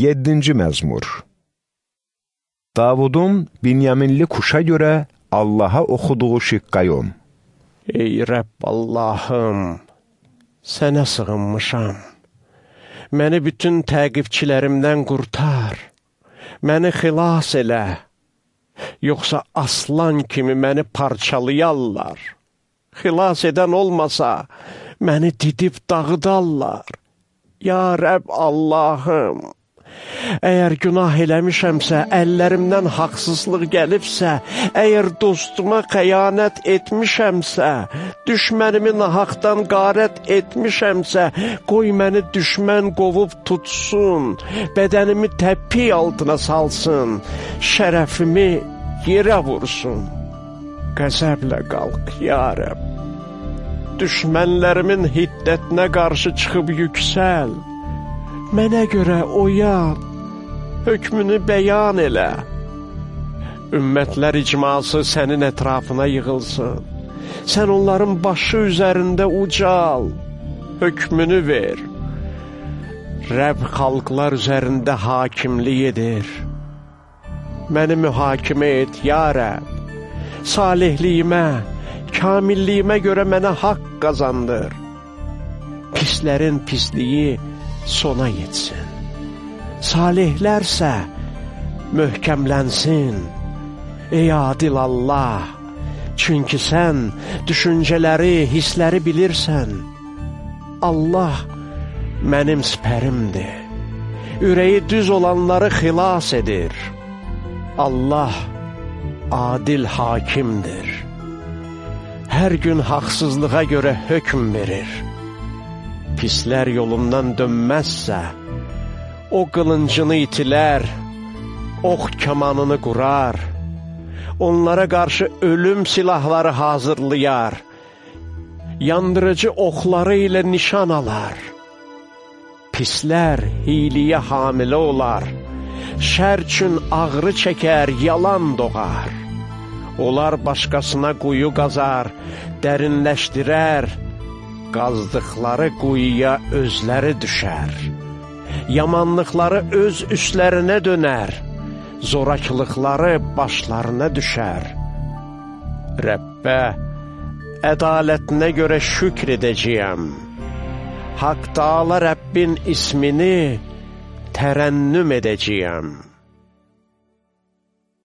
7-ci məzmur Davudun Binyaminli kuşa görə Allaha oxuduğu şiqqayom Ey Rəbb Allahım, sənə sığınmışam. Məni bütün təqibçilərimdən qurtar. Məni xilas elə. Yoxsa aslan kimi məni parçalayarlar. Xilas edən olmasa, məni didib dağıdarlar. Ya Rəbb Allahım, əgər günah eləmişəmsə, əllərimdən haqsızlıq gəlibsə, əgər dostuma xəyanət etmişəmsə, düşmənimi nahaqdan qarət etmişəmsə, qoy məni düşmən qovub tutsun, bədənimi təpi altına salsın, şərəfimi yerə vursun. Qəzəblə qalq, ya Rəbb. Düşmənlərimin hiddətinə qarşı çıxıb yüksəl. Mənə görə oyan, hökmünü bəyan elə. Ümmətlər icması sənin ətrafına yığılsın. Sən onların başı üzərində ucal, hökmünü ver. Rəbb xalqlar üzərində hakimlik edir. Məni mühakimə et, ya Rəbb. Salihliyimə, kamilliyimə görə mənə haqq qazandır. Pislərin pisliyi sona yetsin. Salihlərsə möhkəmlənsin. Ey adil Allah, çünki sən düşüncələri, hissləri bilirsən. Allah mənim sipərimdir. Ürəyi düz olanları xilas edir. Allah adil hakimdir. Hər gün haqsızlığa görə hökm verir. Pislər yolundan dönməzsə, o qılıncını itilər, ox kamanını qurar, onlara qarşı ölüm silahları hazırlayar, yandırıcı oxları ilə nişan alar. Pislər hiliyə hamilə olar, şər üçün ağrı çəkər, yalan doğar. Onlar başqasına quyu qazar, dərinləşdirər, qazdıqları quyuya özləri düşər. Yamanlıqları öz üstlərinə dönər, zorakılıqları başlarına düşər. Rəbbə, ədalətinə görə şükr edəcəyəm. Haqq Taala Rəbbin ismini tərənnüm edəcəyəm.